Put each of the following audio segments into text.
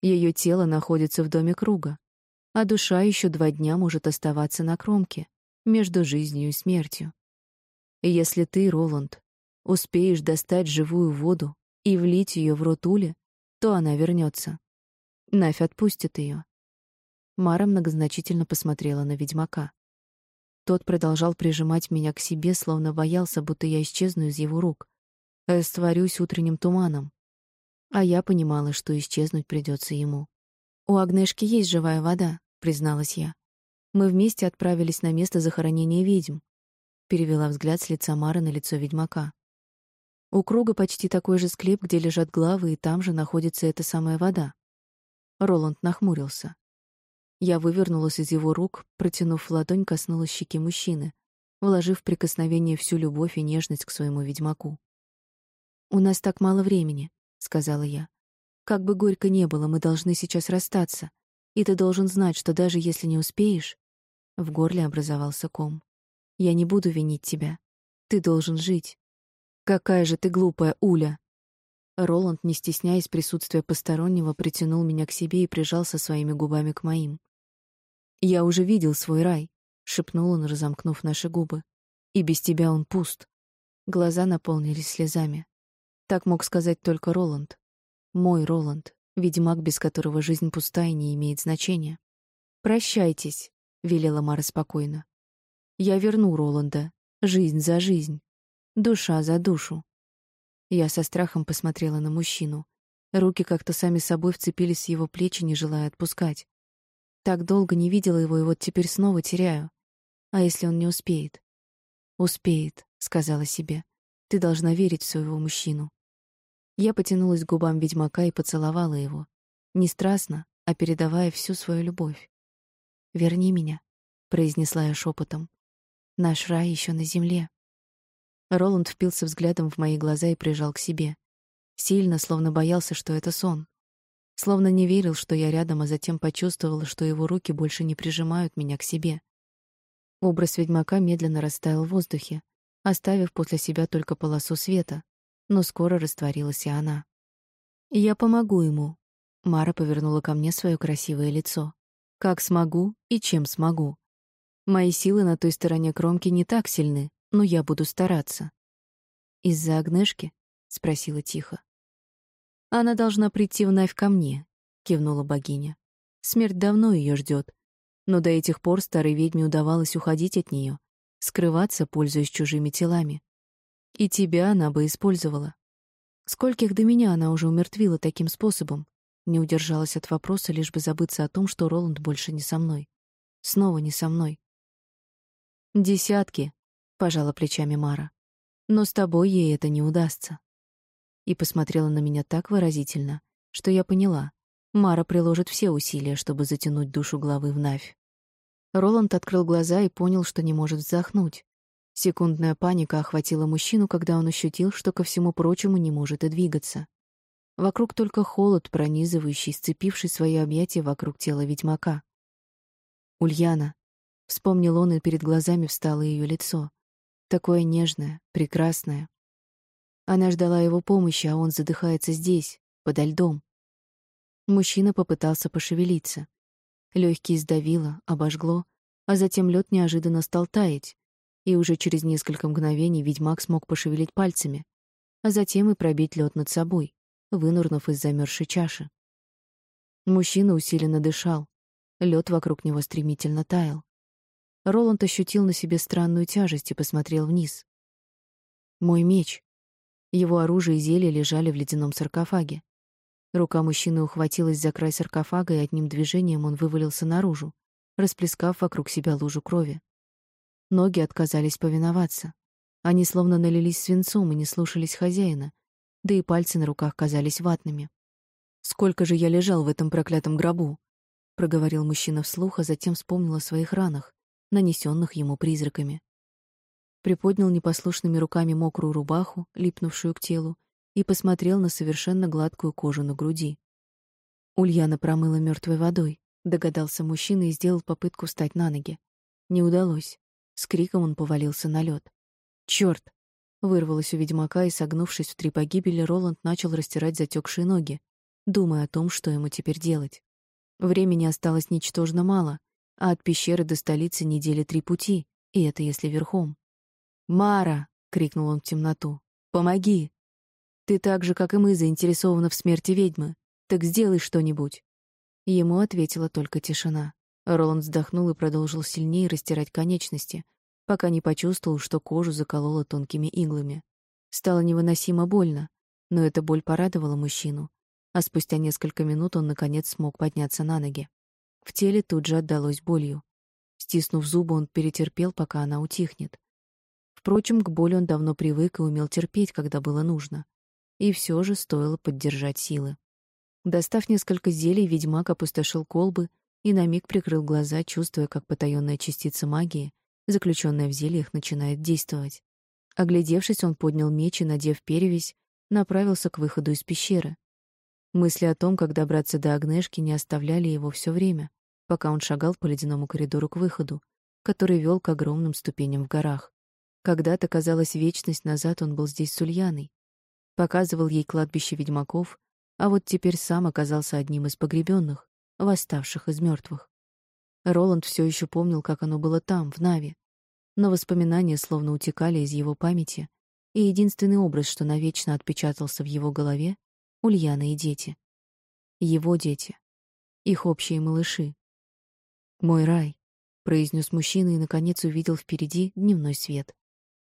Ее тело находится в доме круга, а душа еще два дня может оставаться на кромке, между жизнью и смертью. Если ты, Роланд, успеешь достать живую воду и влить ее в рот Ули, то она вернется. Навь отпустит ее. Мара многозначительно посмотрела на ведьмака. Тот продолжал прижимать меня к себе, словно боялся, будто я исчезну из его рук, растворюсь утренним туманом. А я понимала, что исчезнуть придется ему. «У Агнешки есть живая вода», — призналась я. «Мы вместе отправились на место захоронения ведьм», — перевела взгляд с лица Мары на лицо ведьмака. «У круга почти такой же склеп, где лежат главы, и там же находится эта самая вода». Роланд нахмурился. Я вывернулась из его рук, протянув ладонь, коснулась щеки мужчины, вложив в прикосновение всю любовь и нежность к своему ведьмаку. «У нас так мало времени», — сказала я. «Как бы горько не было, мы должны сейчас расстаться, и ты должен знать, что даже если не успеешь...» В горле образовался ком. «Я не буду винить тебя. Ты должен жить». «Какая же ты глупая, Уля!» Роланд, не стесняясь присутствия постороннего, притянул меня к себе и прижался своими губами к моим. «Я уже видел свой рай», — шепнул он, разомкнув наши губы. «И без тебя он пуст». Глаза наполнились слезами. Так мог сказать только Роланд. Мой Роланд, ведьмак, без которого жизнь пуста и не имеет значения. «Прощайтесь», — велела Мара спокойно. «Я верну Роланда. Жизнь за жизнь. Душа за душу». Я со страхом посмотрела на мужчину. Руки как-то сами собой вцепились в его плечи, не желая отпускать. Так долго не видела его, и вот теперь снова теряю. А если он не успеет? Успеет, сказала себе. Ты должна верить в своего мужчину. Я потянулась к губам ведьмака и поцеловала его, не страстно, а передавая всю свою любовь. "Верни меня", произнесла я шепотом. "Наш рай еще на земле". Роланд впился взглядом в мои глаза и прижал к себе. Сильно, словно боялся, что это сон. Словно не верил, что я рядом, а затем почувствовала, что его руки больше не прижимают меня к себе. Образ ведьмака медленно растаял в воздухе, оставив после себя только полосу света, но скоро растворилась и она. «Я помогу ему», — Мара повернула ко мне свое красивое лицо. «Как смогу и чем смогу. Мои силы на той стороне кромки не так сильны, но я буду стараться». «Из-за Агнешки?» — спросила тихо. Она должна прийти вновь ко мне, кивнула богиня. Смерть давно ее ждет, но до этих пор старой ведьме удавалось уходить от нее, скрываться, пользуясь чужими телами. И тебя она бы использовала. Скольких до меня она уже умертвила таким способом? Не удержалась от вопроса, лишь бы забыться о том, что Роланд больше не со мной. Снова не со мной. Десятки, пожала плечами Мара. Но с тобой ей это не удастся и посмотрела на меня так выразительно, что я поняла. Мара приложит все усилия, чтобы затянуть душу главы в Навь. Роланд открыл глаза и понял, что не может вздохнуть. Секундная паника охватила мужчину, когда он ощутил, что ко всему прочему не может и двигаться. Вокруг только холод, пронизывающий, сцепивший свои объятия вокруг тела ведьмака. Ульяна. Вспомнил он, и перед глазами встало ее лицо. Такое нежное, прекрасное, она ждала его помощи, а он задыхается здесь, подо льдом. Мужчина попытался пошевелиться. Легкие сдавило, обожгло, а затем лед неожиданно стал таять, и уже через несколько мгновений ведьмак смог пошевелить пальцами, а затем и пробить лед над собой, вынурнув из замерзшей чаши. Мужчина усиленно дышал. Лед вокруг него стремительно таял. Роланд ощутил на себе странную тяжесть и посмотрел вниз. Мой меч. Его оружие и зелья лежали в ледяном саркофаге. Рука мужчины ухватилась за край саркофага, и одним движением он вывалился наружу, расплескав вокруг себя лужу крови. Ноги отказались повиноваться. Они словно налились свинцом и не слушались хозяина, да и пальцы на руках казались ватными. «Сколько же я лежал в этом проклятом гробу?» — проговорил мужчина вслух, а затем вспомнил о своих ранах, нанесенных ему призраками приподнял непослушными руками мокрую рубаху, липнувшую к телу, и посмотрел на совершенно гладкую кожу на груди. Ульяна промыла мертвой водой, догадался мужчина и сделал попытку встать на ноги. Не удалось. С криком он повалился на лед. Черт! вырвалось у ведьмака, и, согнувшись в три погибели, Роланд начал растирать затекшие ноги. думая о том, что ему теперь делать. Времени осталось ничтожно мало, а от пещеры до столицы недели три пути, и это если верхом. «Мара!» — крикнул он в темноту. «Помоги! Ты так же, как и мы, заинтересована в смерти ведьмы. Так сделай что-нибудь!» Ему ответила только тишина. Роланд вздохнул и продолжил сильнее растирать конечности, пока не почувствовал, что кожу закололо тонкими иглами. Стало невыносимо больно, но эта боль порадовала мужчину, а спустя несколько минут он, наконец, смог подняться на ноги. В теле тут же отдалось болью. Стиснув зубы, он перетерпел, пока она утихнет. Впрочем, к боли он давно привык и умел терпеть, когда было нужно. И все же стоило поддержать силы. Достав несколько зелий, ведьмак опустошил колбы и на миг прикрыл глаза, чувствуя, как потаённая частица магии, заключенная в зельях, начинает действовать. Оглядевшись, он поднял меч и, надев перевязь, направился к выходу из пещеры. Мысли о том, как добраться до Агнешки, не оставляли его все время, пока он шагал по ледяному коридору к выходу, который вел к огромным ступеням в горах. Когда-то, казалось, вечность назад он был здесь с Ульяной. Показывал ей кладбище ведьмаков, а вот теперь сам оказался одним из погребенных, восставших из мертвых. Роланд все еще помнил, как оно было там, в Наве, но воспоминания словно утекали из его памяти, и единственный образ, что навечно отпечатался в его голове — Ульяна и дети. Его дети. Их общие малыши. «Мой рай», — произнес мужчина и, наконец, увидел впереди дневной свет.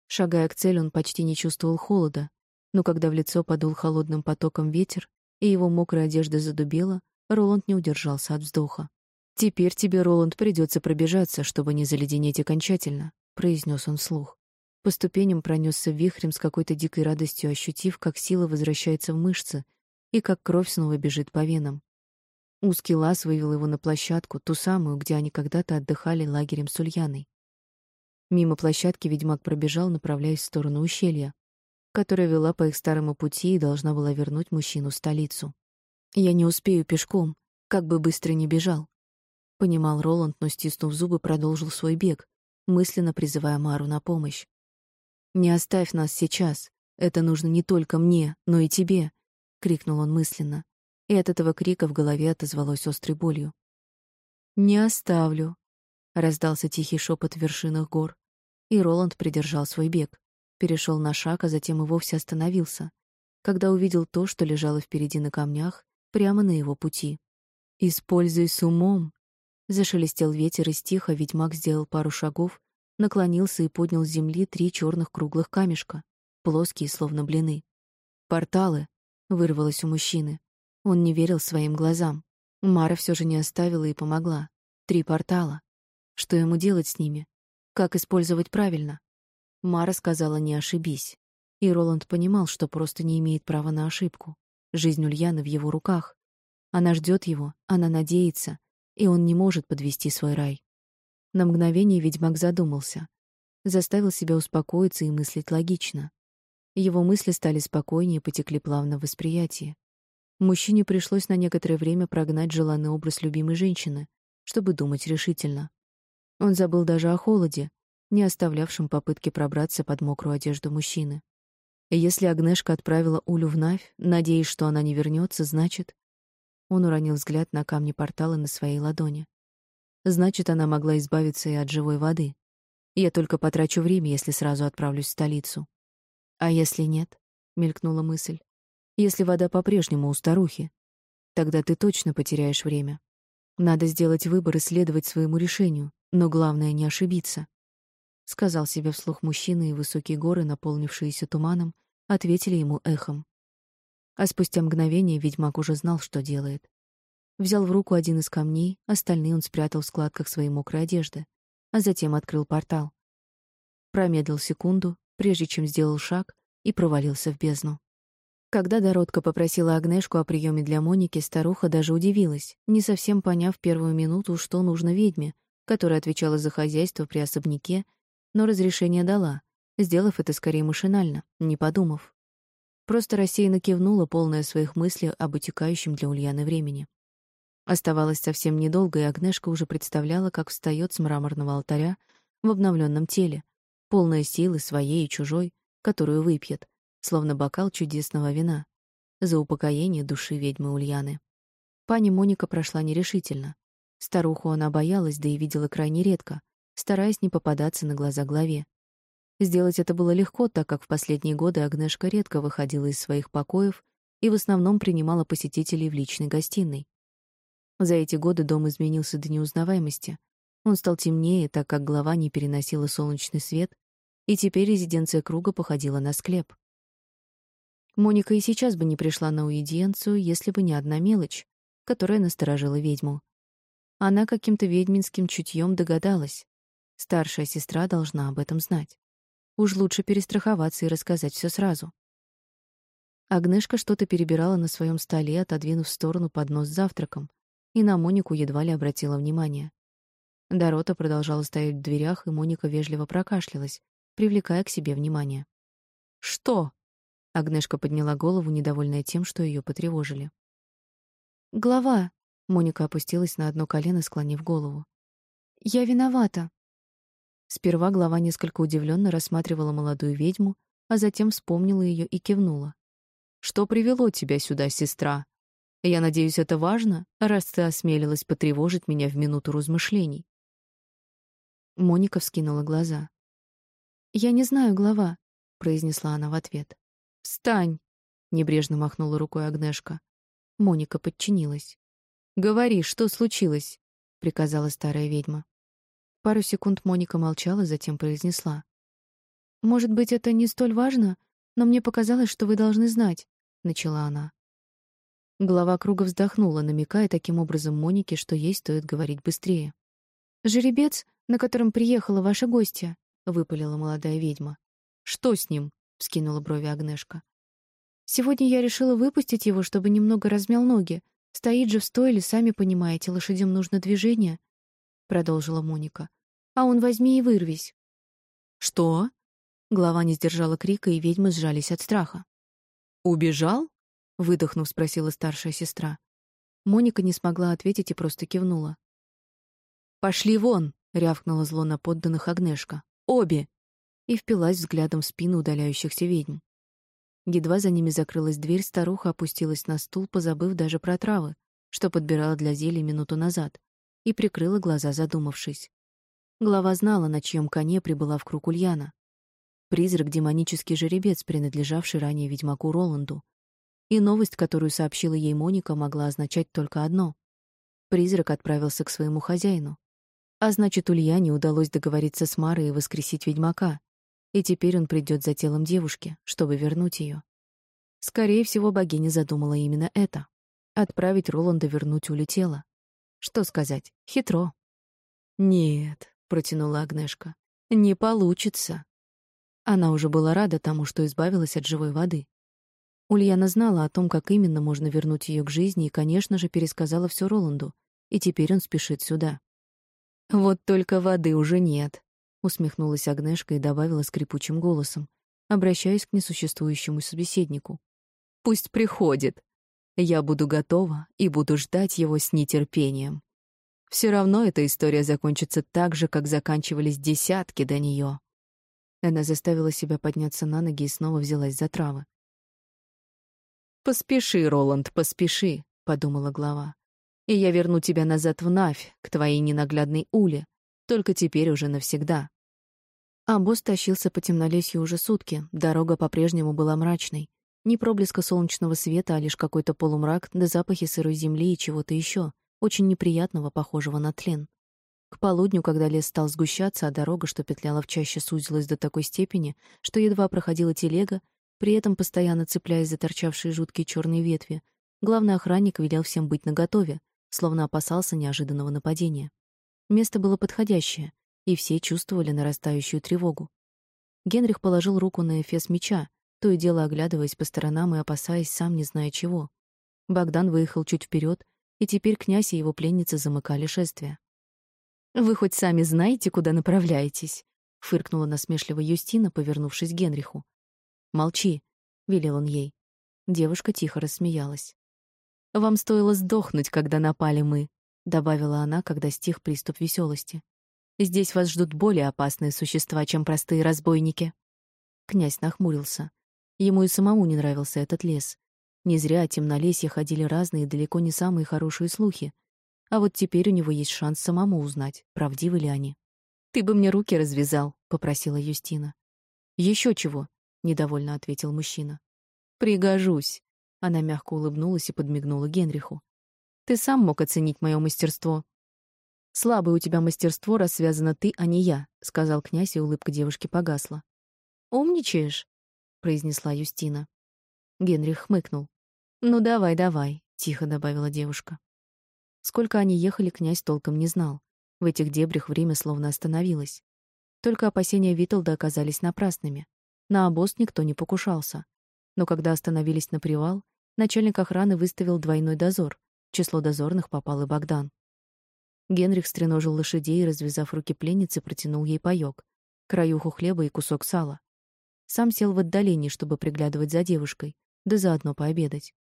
Шагая к цели, он почти не чувствовал холода, но когда в лицо подул холодным потоком ветер, и его мокрая одежда задубела, Роланд не удержался от вздоха. «Теперь тебе, Роланд, придется пробежаться, чтобы не заледенеть окончательно», — произнес он вслух. По ступеням пронесся вихрем с какой-то дикой радостью, ощутив, как сила возвращается в мышцы и как кровь снова бежит по венам. Узкий лаз вывел его на площадку, ту самую, где они когда-то отдыхали лагерем с Ульяной. Мимо площадки ведьмак пробежал, направляясь в сторону ущелья, которая вела по их старому пути и должна была вернуть мужчину в столицу. «Я не успею пешком, как бы быстро ни бежал», — понимал Роланд, но, стиснув зубы, продолжил свой бег, мысленно призывая Мару на помощь. «Не оставь нас сейчас. Это нужно не только мне, но и тебе», — крикнул он мысленно, и от этого крика в голове отозвалось острой болью. «Не оставлю», Раздался тихий шепот в вершинах гор, и Роланд придержал свой бег, перешел на шаг, а затем и вовсе остановился, когда увидел то, что лежало впереди на камнях, прямо на его пути. «Используй с умом!» Зашелестел ветер и стихо, ведьмак сделал пару шагов, наклонился и поднял с земли три черных круглых камешка, плоские, словно блины. «Порталы!» — вырвалось у мужчины. Он не верил своим глазам. Мара все же не оставила и помогла. Три портала. Что ему делать с ними? Как использовать правильно? Мара сказала «не ошибись». И Роланд понимал, что просто не имеет права на ошибку. Жизнь Ульяны в его руках. Она ждет его, она надеется, и он не может подвести свой рай. На мгновение ведьмак задумался. Заставил себя успокоиться и мыслить логично. Его мысли стали спокойнее, потекли плавно в восприятии. Мужчине пришлось на некоторое время прогнать желанный образ любимой женщины, чтобы думать решительно. Он забыл даже о холоде, не оставлявшем попытки пробраться под мокрую одежду мужчины. И если Агнешка отправила Улю в Навь, надеясь, что она не вернется, значит... Он уронил взгляд на камни портала на своей ладони. Значит, она могла избавиться и от живой воды. Я только потрачу время, если сразу отправлюсь в столицу. А если нет? мелькнула мысль. Если вода по-прежнему у старухи, тогда ты точно потеряешь время. Надо сделать выбор и следовать своему решению, но главное не ошибиться. Сказал себе вслух мужчина, и высокие горы, наполнившиеся туманом, ответили ему эхом. А спустя мгновение ведьмак уже знал, что делает. Взял в руку один из камней, остальные он спрятал в складках своей мокрой одежды, а затем открыл портал. Промедлил секунду, прежде чем сделал шаг и провалился в бездну. Когда Доротка попросила Агнешку о приеме для Моники, старуха даже удивилась, не совсем поняв первую минуту, что нужно ведьме, которая отвечала за хозяйство при особняке, но разрешение дала, сделав это скорее машинально, не подумав. Просто рассеянно кивнула, полная своих мыслей об утекающем для Ульяны времени. Оставалось совсем недолго, и Агнешка уже представляла, как встает с мраморного алтаря в обновленном теле, полная силы своей и чужой, которую выпьет, словно бокал чудесного вина. за упокоение души ведьмы Ульяны. Пани Моника прошла нерешительно. Старуху она боялась, да и видела крайне редко, стараясь не попадаться на глаза главе. Сделать это было легко, так как в последние годы Агнешка редко выходила из своих покоев и в основном принимала посетителей в личной гостиной. За эти годы дом изменился до неузнаваемости. Он стал темнее, так как глава не переносила солнечный свет, и теперь резиденция круга походила на склеп. Моника и сейчас бы не пришла на уидиенцию, если бы не одна мелочь, которая насторожила ведьму. Она каким-то ведьминским чутьем догадалась. Старшая сестра должна об этом знать. Уж лучше перестраховаться и рассказать все сразу. Агнешка что-то перебирала на своем столе, отодвинув в сторону поднос с завтраком, и на Монику едва ли обратила внимание. Дорота продолжала стоять в дверях, и Моника вежливо прокашлялась, привлекая к себе внимание. «Что?» Агнешка подняла голову, недовольная тем, что ее потревожили. «Глава!» — Моника опустилась на одно колено, склонив голову. «Я виновата!» Сперва глава несколько удивленно рассматривала молодую ведьму, а затем вспомнила ее и кивнула. «Что привело тебя сюда, сестра? Я надеюсь, это важно, раз ты осмелилась потревожить меня в минуту размышлений». Моника вскинула глаза. «Я не знаю, глава», — произнесла она в ответ. «Встань!» — небрежно махнула рукой Агнешка. Моника подчинилась. «Говори, что случилось?» — приказала старая ведьма. Пару секунд Моника молчала, затем произнесла. «Может быть, это не столь важно, но мне показалось, что вы должны знать», — начала она. Глава круга вздохнула, намекая таким образом Монике, что ей стоит говорить быстрее. «Жеребец, на котором приехала ваша гостья», — выпалила молодая ведьма. «Что с ним?» — вскинула брови Агнешка. «Сегодня я решила выпустить его, чтобы немного размял ноги. Стоит же в стойле, сами понимаете, лошадям нужно движение», — продолжила Моника. «А он возьми и вырвись». «Что?» Глава не сдержала крика, и ведьмы сжались от страха. «Убежал?» — выдохнув, спросила старшая сестра. Моника не смогла ответить и просто кивнула. «Пошли вон!» — рявкнула зло на подданных Агнешка. «Обе!» и впилась взглядом в спину удаляющихся ведьм. Едва за ними закрылась дверь, старуха опустилась на стул, позабыв даже про травы, что подбирала для зелья минуту назад, и прикрыла глаза, задумавшись. Глава знала, на чьем коне прибыла в круг Ульяна. Призрак — демонический жеребец, принадлежавший ранее ведьмаку Роланду. И новость, которую сообщила ей Моника, могла означать только одно. Призрак отправился к своему хозяину. А значит, Ульяне удалось договориться с Марой и воскресить ведьмака, и теперь он придет за телом девушки, чтобы вернуть ее. Скорее всего, богиня задумала именно это — отправить Роланда вернуть улетела. Что сказать? Хитро. «Нет», — протянула Агнешка, — «не получится». Она уже была рада тому, что избавилась от живой воды. Ульяна знала о том, как именно можно вернуть ее к жизни, и, конечно же, пересказала все Роланду, и теперь он спешит сюда. «Вот только воды уже нет», усмехнулась Агнешка и добавила скрипучим голосом, обращаясь к несуществующему собеседнику. Пусть приходит. Я буду готова и буду ждать его с нетерпением. Все равно эта история закончится так же, как заканчивались десятки до нее. Она заставила себя подняться на ноги и снова взялась за травы. «Поспеши, Роланд, поспеши», — подумала глава. «И я верну тебя назад в Навь, к твоей ненаглядной Уле, только теперь уже навсегда. А тащился по темнолесью уже сутки, дорога по-прежнему была мрачной. Ни проблеска солнечного света, а лишь какой-то полумрак, да запахи сырой земли и чего-то еще, очень неприятного, похожего на тлен. К полудню, когда лес стал сгущаться, а дорога, что петляла в чаще, сузилась до такой степени, что едва проходила телега, при этом постоянно цепляясь за торчавшие жуткие черные ветви, главный охранник велел всем быть наготове, словно опасался неожиданного нападения. Место было подходящее, и все чувствовали нарастающую тревогу. Генрих положил руку на эфес меча, то и дело оглядываясь по сторонам и опасаясь, сам не зная чего. Богдан выехал чуть вперед, и теперь князь и его пленница замыкали шествие. «Вы хоть сами знаете, куда направляетесь?» — фыркнула насмешливо Юстина, повернувшись к Генриху. «Молчи», — велел он ей. Девушка тихо рассмеялась. «Вам стоило сдохнуть, когда напали мы», — добавила она, когда стих приступ веселости. Здесь вас ждут более опасные существа, чем простые разбойники». Князь нахмурился. Ему и самому не нравился этот лес. Не зря о темнолесье ходили разные, далеко не самые хорошие слухи. А вот теперь у него есть шанс самому узнать, правдивы ли они. «Ты бы мне руки развязал», — попросила Юстина. Еще чего?» — недовольно ответил мужчина. «Пригожусь», — она мягко улыбнулась и подмигнула Генриху. «Ты сам мог оценить мое мастерство». «Слабое у тебя мастерство, раз связано ты, а не я», — сказал князь, и улыбка девушки погасла. «Умничаешь», — произнесла Юстина. Генрих хмыкнул. «Ну, давай, давай», — тихо добавила девушка. Сколько они ехали, князь толком не знал. В этих дебрях время словно остановилось. Только опасения Виталда оказались напрасными. На обоз никто не покушался. Но когда остановились на привал, начальник охраны выставил двойной дозор. В число дозорных попал и Богдан. Генрих стреножил лошадей и, развязав руки пленницы, протянул ей паёк, краюху хлеба и кусок сала. Сам сел в отдалении, чтобы приглядывать за девушкой, да заодно пообедать.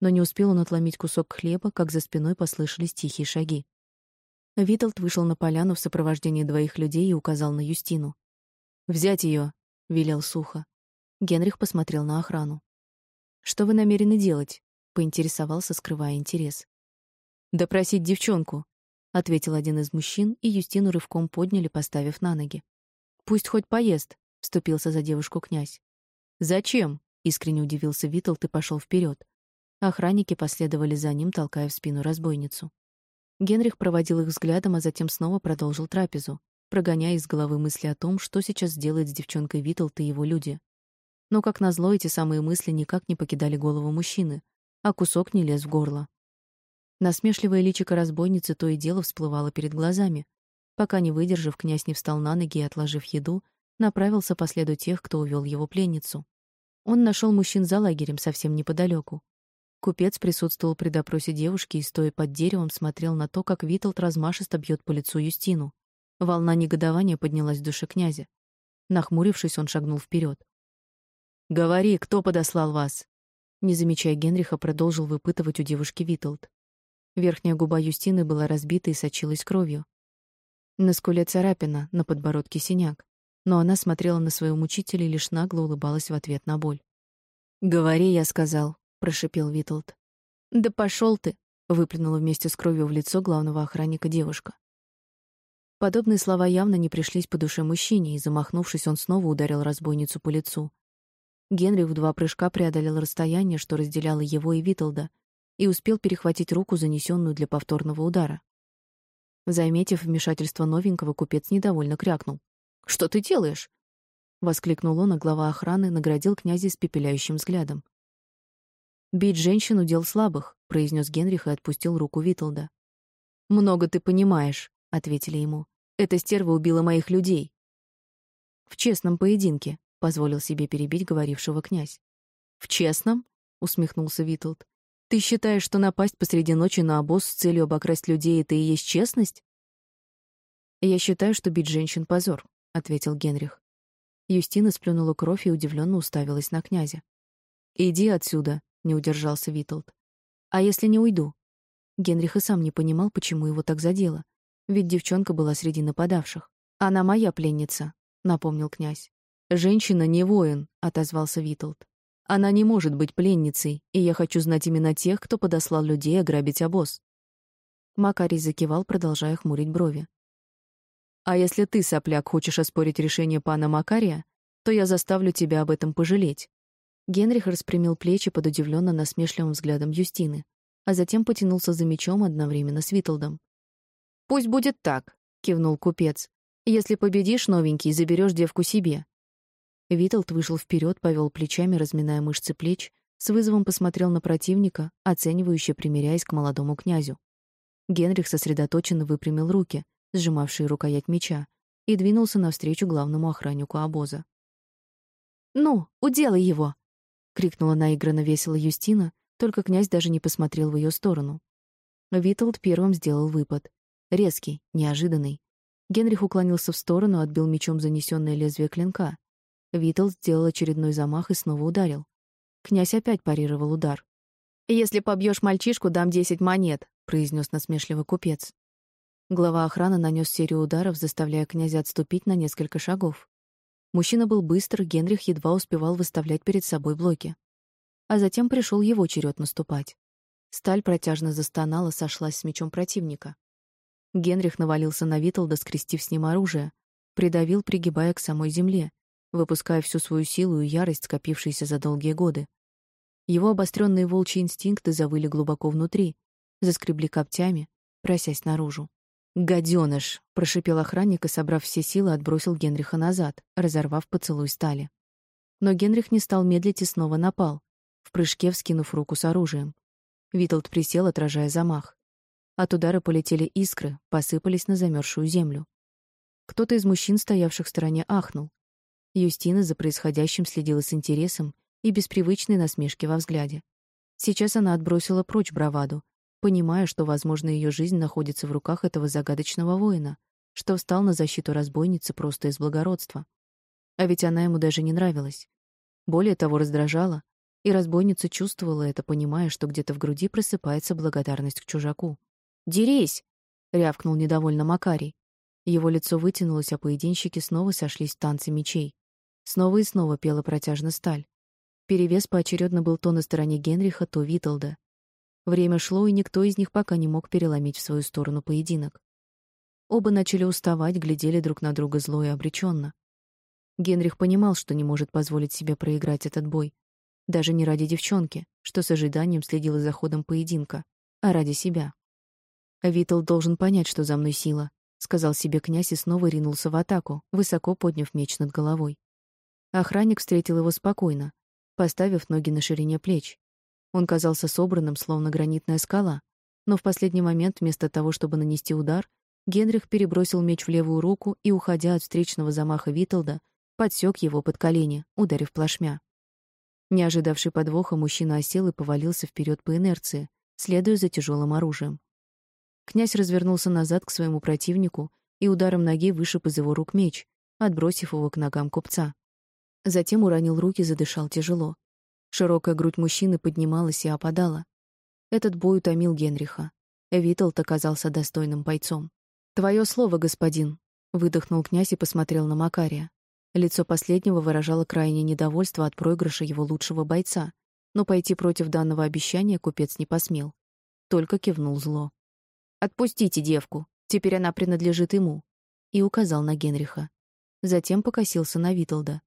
Но не успел он отломить кусок хлеба, как за спиной послышались тихие шаги. Виталд вышел на поляну в сопровождении двоих людей и указал на Юстину. «Взять ее, велел сухо. Генрих посмотрел на охрану. «Что вы намерены делать?» — поинтересовался, скрывая интерес. «Допросить девчонку», — ответил один из мужчин, и Юстину рывком подняли, поставив на ноги. «Пусть хоть поест», — вступился за девушку князь. «Зачем?» — искренне удивился Виталд и пошел вперед. Охранники последовали за ним, толкая в спину разбойницу. Генрих проводил их взглядом, а затем снова продолжил трапезу, прогоняя из головы мысли о том, что сейчас сделает с девчонкой Виталт и его люди. Но, как назло, эти самые мысли никак не покидали голову мужчины, а кусок не лез в горло. Насмешливое личико разбойницы то и дело всплывало перед глазами, пока, не выдержав, князь не встал на ноги и, отложив еду, направился по следу тех, кто увел его пленницу. Он нашел мужчин за лагерем совсем неподалеку, Купец присутствовал при допросе девушки и, стоя под деревом, смотрел на то, как Виталт размашисто бьет по лицу Юстину. Волна негодования поднялась в душе князя. Нахмурившись, он шагнул вперед. «Говори, кто подослал вас?» Не замечая Генриха, продолжил выпытывать у девушки Виталт. Верхняя губа Юстины была разбита и сочилась кровью. На скуле царапина, на подбородке синяк. Но она смотрела на своего мучителя и лишь нагло улыбалась в ответ на боль. «Говори», — я сказал, — прошипел Виталд. «Да пошел ты!» — выплюнула вместе с кровью в лицо главного охранника девушка. Подобные слова явно не пришлись по душе мужчине, и, замахнувшись, он снова ударил разбойницу по лицу. Генри в два прыжка преодолел расстояние, что разделяло его и Виталда, и успел перехватить руку, занесенную для повторного удара. Заметив вмешательство новенького, купец недовольно крякнул. «Что ты делаешь?» — воскликнул он, а глава охраны наградил князя испепеляющим взглядом. «Бить женщину — дел слабых», — произнес Генрих и отпустил руку Виталда. «Много ты понимаешь», — ответили ему. «Эта стерва убила моих людей». «В честном поединке», — позволил себе перебить говорившего князь. «В честном?» — усмехнулся Виталд. «Ты считаешь, что напасть посреди ночи на обоз с целью обокрасть людей — это и есть честность?» «Я считаю, что бить женщин — позор», — ответил Генрих. Юстина сплюнула кровь и удивленно уставилась на князя. «Иди отсюда», не удержался Виталд. А если не уйду? Генрих и сам не понимал, почему его так задело. Ведь девчонка была среди нападавших. Она моя пленница, напомнил князь. Женщина не воин, отозвался Виталд. Она не может быть пленницей, и я хочу знать именно тех, кто подослал людей ограбить обоз. Макарий закивал, продолжая хмурить брови. А если ты, сопляк, хочешь оспорить решение пана Макария, то я заставлю тебя об этом пожалеть. Генрих распрямил плечи под удивленно насмешливым взглядом Юстины, а затем потянулся за мечом одновременно с Виталдом. «Пусть будет так», — кивнул купец. «Если победишь, новенький, заберешь девку себе». Виталд вышел вперед, повел плечами, разминая мышцы плеч, с вызовом посмотрел на противника, оценивающе примиряясь к молодому князю. Генрих сосредоточенно выпрямил руки, сжимавшие рукоять меча, и двинулся навстречу главному охраннику обоза. «Ну, уделай его!» Крикнула наигранно весело Юстина, только князь даже не посмотрел в ее сторону. Виталд первым сделал выпад. Резкий, неожиданный. Генрих уклонился в сторону, отбил мечом занесенное лезвие клинка. Виталд сделал очередной замах и снова ударил. Князь опять парировал удар. «Если побьешь мальчишку, дам десять монет», — произнес насмешливо купец. Глава охраны нанес серию ударов, заставляя князя отступить на несколько шагов. Мужчина был быстр, Генрих едва успевал выставлять перед собой блоки. а затем пришел его черед наступать. Сталь протяжно застонала, сошлась с мечом противника. Генрих навалился на Виталда, скрестив с ним оружие, придавил, пригибая к самой земле, выпуская всю свою силу и ярость, скопившиеся за долгие годы. Его обостренные волчьи инстинкты завыли глубоко внутри, заскребли когтями, просясь наружу. «Гадёныш!» — прошипел охранник и, собрав все силы, отбросил Генриха назад, разорвав поцелуй стали. Но Генрих не стал медлить и снова напал, в прыжке вскинув руку с оружием. Виталд присел, отражая замах. От удара полетели искры, посыпались на замерзшую землю. Кто-то из мужчин, стоявших в стороне, ахнул. Юстина за происходящим следила с интересом и беспривычной насмешки во взгляде. Сейчас она отбросила прочь браваду, понимая, что, возможно, ее жизнь находится в руках этого загадочного воина, что встал на защиту разбойницы просто из благородства. А ведь она ему даже не нравилась. Более того, раздражала, и разбойница чувствовала это, понимая, что где-то в груди просыпается благодарность к чужаку. «Дерись!» — рявкнул недовольно Макарий. Его лицо вытянулось, а поединщики снова сошлись в танце мечей. Снова и снова пела протяжно сталь. Перевес поочередно был то на стороне Генриха, то Виталда. Время шло, и никто из них пока не мог переломить в свою сторону поединок. Оба начали уставать, глядели друг на друга зло и обреченно. Генрих понимал, что не может позволить себе проиграть этот бой. Даже не ради девчонки, что с ожиданием следила за ходом поединка, а ради себя. Витал должен понять, что за мной сила, сказал себе князь и снова ринулся в атаку, высоко подняв меч над головой. Охранник встретил его спокойно, поставив ноги на ширине плеч. Он казался собранным, словно гранитная скала, но в последний момент вместо того, чтобы нанести удар, Генрих перебросил меч в левую руку и, уходя от встречного замаха Виталда, подсек его под колени, ударив плашмя. Не ожидавший подвоха, мужчина осел и повалился вперед по инерции, следуя за тяжелым оружием. Князь развернулся назад к своему противнику и ударом ноги вышиб из его рук меч, отбросив его к ногам купца. Затем уронил руки, задышал тяжело. Широкая грудь мужчины поднималась и опадала. Этот бой утомил Генриха. Виталт оказался достойным бойцом. «Твое слово, господин», — выдохнул князь и посмотрел на Макария. Лицо последнего выражало крайнее недовольство от проигрыша его лучшего бойца, но пойти против данного обещания купец не посмел. Только кивнул зло. «Отпустите девку, теперь она принадлежит ему», и указал на Генриха. Затем покосился на Виталда.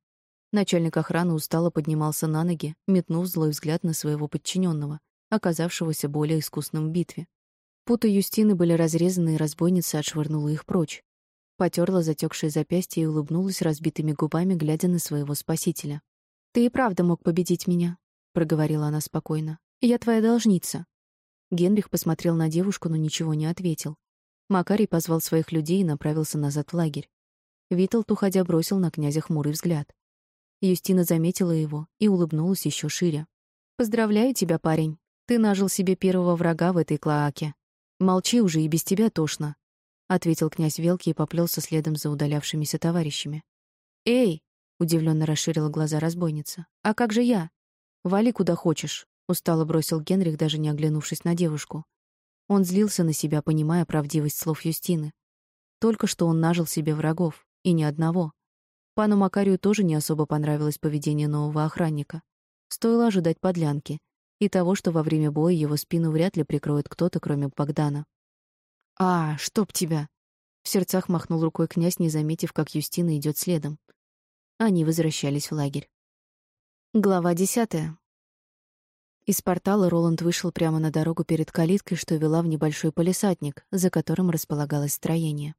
Начальник охраны устало поднимался на ноги, метнув злой взгляд на своего подчиненного, оказавшегося более искусным в битве. Путы Юстины были разрезаны, и разбойница отшвырнула их прочь. Потерла затекшее запястье и улыбнулась разбитыми губами, глядя на своего спасителя. «Ты и правда мог победить меня», — проговорила она спокойно. «Я твоя должница». Генрих посмотрел на девушку, но ничего не ответил. Макарий позвал своих людей и направился назад в лагерь. Виталт, уходя, бросил на князя хмурый взгляд. Юстина заметила его и улыбнулась еще шире. «Поздравляю тебя, парень. Ты нажил себе первого врага в этой клоаке. Молчи уже, и без тебя тошно», — ответил князь Велки и поплелся следом за удалявшимися товарищами. «Эй!» — удивленно расширила глаза разбойница. «А как же я?» «Вали куда хочешь», — устало бросил Генрих, даже не оглянувшись на девушку. Он злился на себя, понимая правдивость слов Юстины. Только что он нажил себе врагов, и ни одного. Пану Макарию тоже не особо понравилось поведение нового охранника. Стоило ожидать подлянки и того, что во время боя его спину вряд ли прикроет кто-то, кроме Богдана. «А, чтоб тебя!» В сердцах махнул рукой князь, не заметив, как Юстина идет следом. Они возвращались в лагерь. Глава десятая. Из портала Роланд вышел прямо на дорогу перед калиткой, что вела в небольшой полисадник, за которым располагалось строение.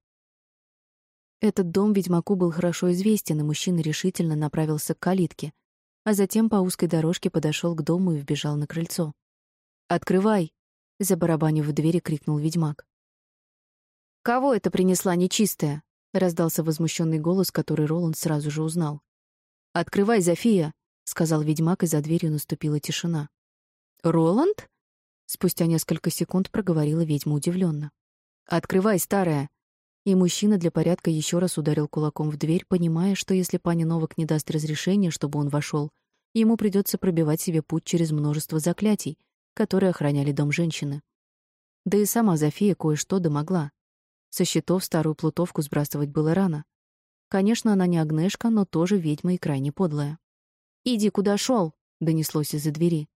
Этот дом ведьмаку был хорошо известен, и мужчина решительно направился к калитке, а затем по узкой дорожке подошел к дому и вбежал на крыльцо. «Открывай!» — забарабанив в двери, крикнул ведьмак. «Кого это принесла нечистая?» — раздался возмущенный голос, который Роланд сразу же узнал. «Открывай, Зофия!» — сказал ведьмак, и за дверью наступила тишина. «Роланд?» — спустя несколько секунд проговорила ведьма удивленно. «Открывай, старая!» И мужчина для порядка еще раз ударил кулаком в дверь, понимая, что если пани Новак не даст разрешения, чтобы он вошел, ему придется пробивать себе путь через множество заклятий, которые охраняли дом женщины. Да и сама Зофия кое-что домогла. Со счетов старую плутовку сбрасывать было рано. Конечно, она не Агнешка, но тоже ведьма и крайне подлая. «Иди, куда шел, — донеслось из-за двери.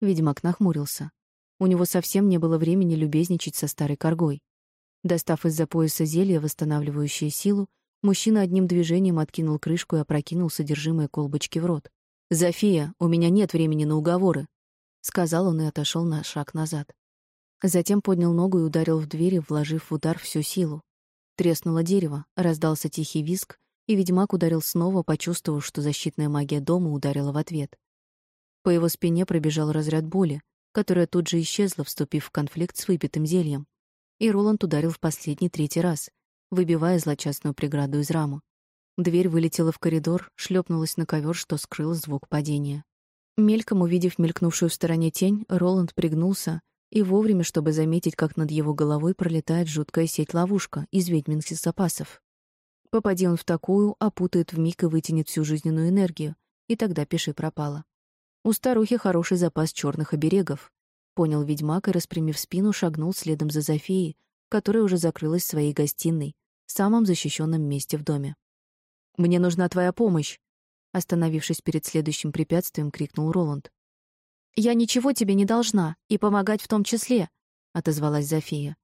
Ведьмак нахмурился. У него совсем не было времени любезничать со старой коргой. Достав из-за пояса зелье, восстанавливающее силу, мужчина одним движением откинул крышку и опрокинул содержимое колбочки в рот. «Зофия, у меня нет времени на уговоры», — сказал он и отошел на шаг назад. Затем поднял ногу и ударил в дверь, вложив в удар всю силу. Треснуло дерево, раздался тихий визг, и ведьмак ударил снова, почувствовав, что защитная магия дома ударила в ответ. По его спине пробежал разряд боли, которая тут же исчезла, вступив в конфликт с выпитым зельем. И Роланд ударил в последний третий раз, выбивая злочастную преграду из рамы. Дверь вылетела в коридор, шлепнулась на ковер, что скрыл звук падения. Мельком увидев мелькнувшую в стороне тень, Роланд пригнулся и вовремя, чтобы заметить, как над его головой пролетает жуткая сеть-ловушка из ведьминских запасов. Попади он в такую, опутает вмиг и вытянет всю жизненную энергию, и тогда пиши пропало. У старухи хороший запас черных оберегов. Понял ведьмак и, распрямив спину, шагнул следом за Зофией, которая уже закрылась в своей гостиной, самом защищенном месте в доме. «Мне нужна твоя помощь!» Остановившись перед следующим препятствием, крикнул Роланд. «Я ничего тебе не должна, и помогать в том числе», — отозвалась Зофия.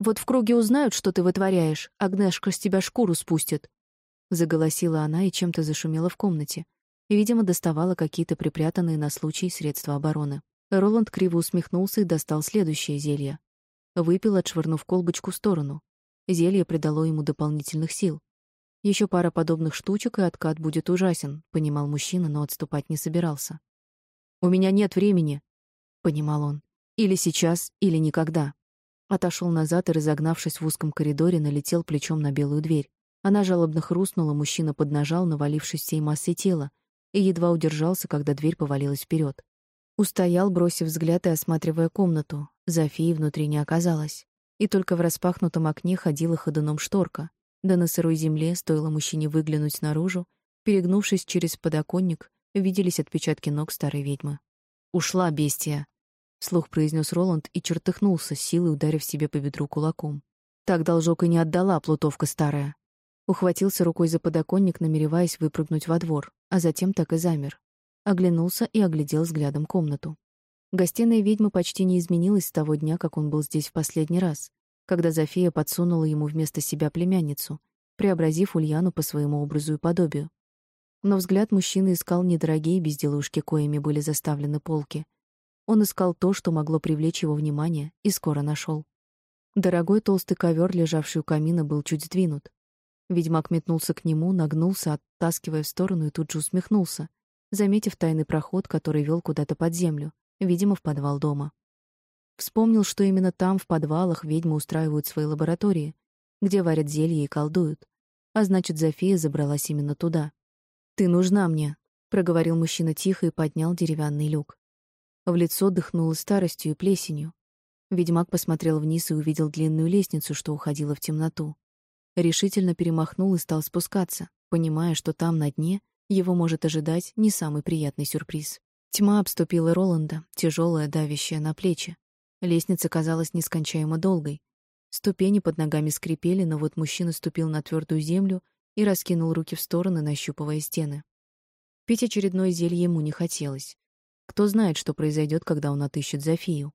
«Вот в круге узнают, что ты вытворяешь, Агнешка с тебя шкуру спустит», — заголосила она и чем-то зашумела в комнате. Видимо, доставала какие-то припрятанные на случай средства обороны. Роланд криво усмехнулся и достал следующее зелье. Выпил, отшвырнув колбочку в сторону. Зелье придало ему дополнительных сил. Еще пара подобных штучек, и откат будет ужасен, понимал мужчина, но отступать не собирался. «У меня нет времени», — понимал он. «Или сейчас, или никогда». Отошел назад и, разогнавшись в узком коридоре, налетел плечом на белую дверь. Она жалобно хрустнула, мужчина поднажал, навалившись всей массой тела, и едва удержался, когда дверь повалилась вперед. Устоял, бросив взгляд и осматривая комнату. Зофии внутри не оказалось. И только в распахнутом окне ходила ходуном шторка. Да на сырой земле, стоило мужчине выглянуть наружу, перегнувшись через подоконник, виделись отпечатки ног старой ведьмы. «Ушла, бестия!» — вслух произнес Роланд и чертыхнулся, силой ударив себе по бедру кулаком. «Так должок и не отдала, плутовка старая!» Ухватился рукой за подоконник, намереваясь выпрыгнуть во двор, а затем так и замер. Оглянулся и оглядел взглядом комнату. Гостиная ведьмы почти не изменилась с того дня, как он был здесь в последний раз, когда Зофия подсунула ему вместо себя племянницу, преобразив Ульяну по своему образу и подобию. Но взгляд мужчины искал недорогие безделушки, коими были заставлены полки. Он искал то, что могло привлечь его внимание, и скоро нашел. Дорогой толстый ковер, лежавший у камина, был чуть сдвинут. Ведьмак метнулся к нему, нагнулся, оттаскивая в сторону, и тут же усмехнулся, заметив тайный проход, который вел куда-то под землю, видимо, в подвал дома. Вспомнил, что именно там, в подвалах, ведьмы устраивают свои лаборатории, где варят зелья и колдуют. А значит, Зофия забралась именно туда. «Ты нужна мне», — проговорил мужчина тихо и поднял деревянный люк. В лицо дыхнуло старостью и плесенью. Ведьмак посмотрел вниз и увидел длинную лестницу, что уходила в темноту. Решительно перемахнул и стал спускаться, понимая, что там, на дне, его может ожидать не самый приятный сюрприз. Тьма обступила Роланда, тяжелая, давящая на плечи. Лестница казалась нескончаемо долгой. Ступени под ногами скрипели, но вот мужчина ступил на твердую землю и раскинул руки в стороны, нащупывая стены. Пить очередное зелье ему не хотелось. Кто знает, что произойдет, когда он отыщет Зофию.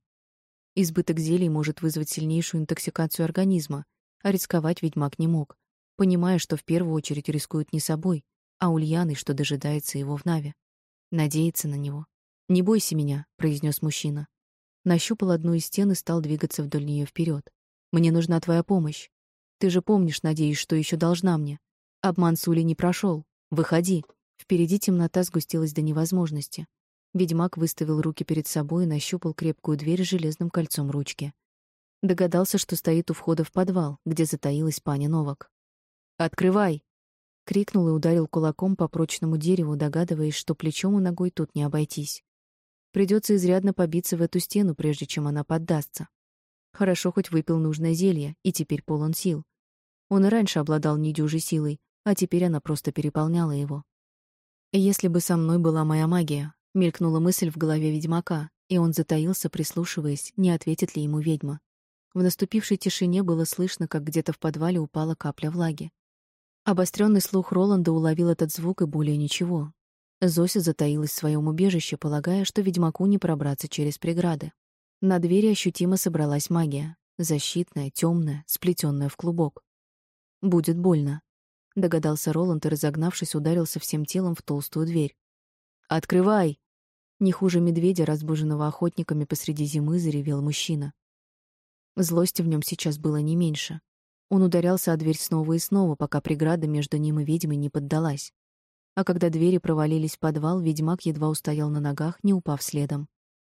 Избыток зелий может вызвать сильнейшую интоксикацию организма, а рисковать ведьмак не мог, понимая, что в первую очередь рискует не собой, а Ульяной, что дожидается его в Наве. Надеется на него. «Не бойся меня», — произнес мужчина. Нащупал одну из стен и стал двигаться вдоль нее вперед. «Мне нужна твоя помощь. Ты же помнишь, надеюсь, что еще должна мне. Обман Сули не прошел. Выходи. Впереди темнота сгустилась до невозможности. Ведьмак выставил руки перед собой и нащупал крепкую дверь с железным кольцом ручки. Догадался, что стоит у входа в подвал, где затаилась паня Новак. «Открывай!» — крикнул и ударил кулаком по прочному дереву, догадываясь, что плечом и ногой тут не обойтись. Придется изрядно побиться в эту стену, прежде чем она поддастся. Хорошо хоть выпил нужное зелье, и теперь полон сил. Он и раньше обладал недюжей силой, а теперь она просто переполняла его. «Если бы со мной была моя магия», — мелькнула мысль в голове ведьмака, и он затаился, прислушиваясь, не ответит ли ему ведьма. В наступившей тишине было слышно, как где-то в подвале упала капля влаги. Обостренный слух Роланда уловил этот звук и более ничего. Зося затаилась в своем убежище, полагая, что ведьмаку не пробраться через преграды. На двери ощутимо собралась магия. Защитная, темная, сплетенная в клубок. «Будет больно», — догадался Роланд и, разогнавшись, ударился всем телом в толстую дверь. «Открывай!» Не хуже медведя, разбуженного охотниками посреди зимы, заревел мужчина. Злости в нем сейчас было не меньше. Он ударялся о дверь снова и снова, пока преграда между ним и ведьмой не поддалась. А когда двери провалились в подвал, ведьмак едва устоял на ногах, не упав следом.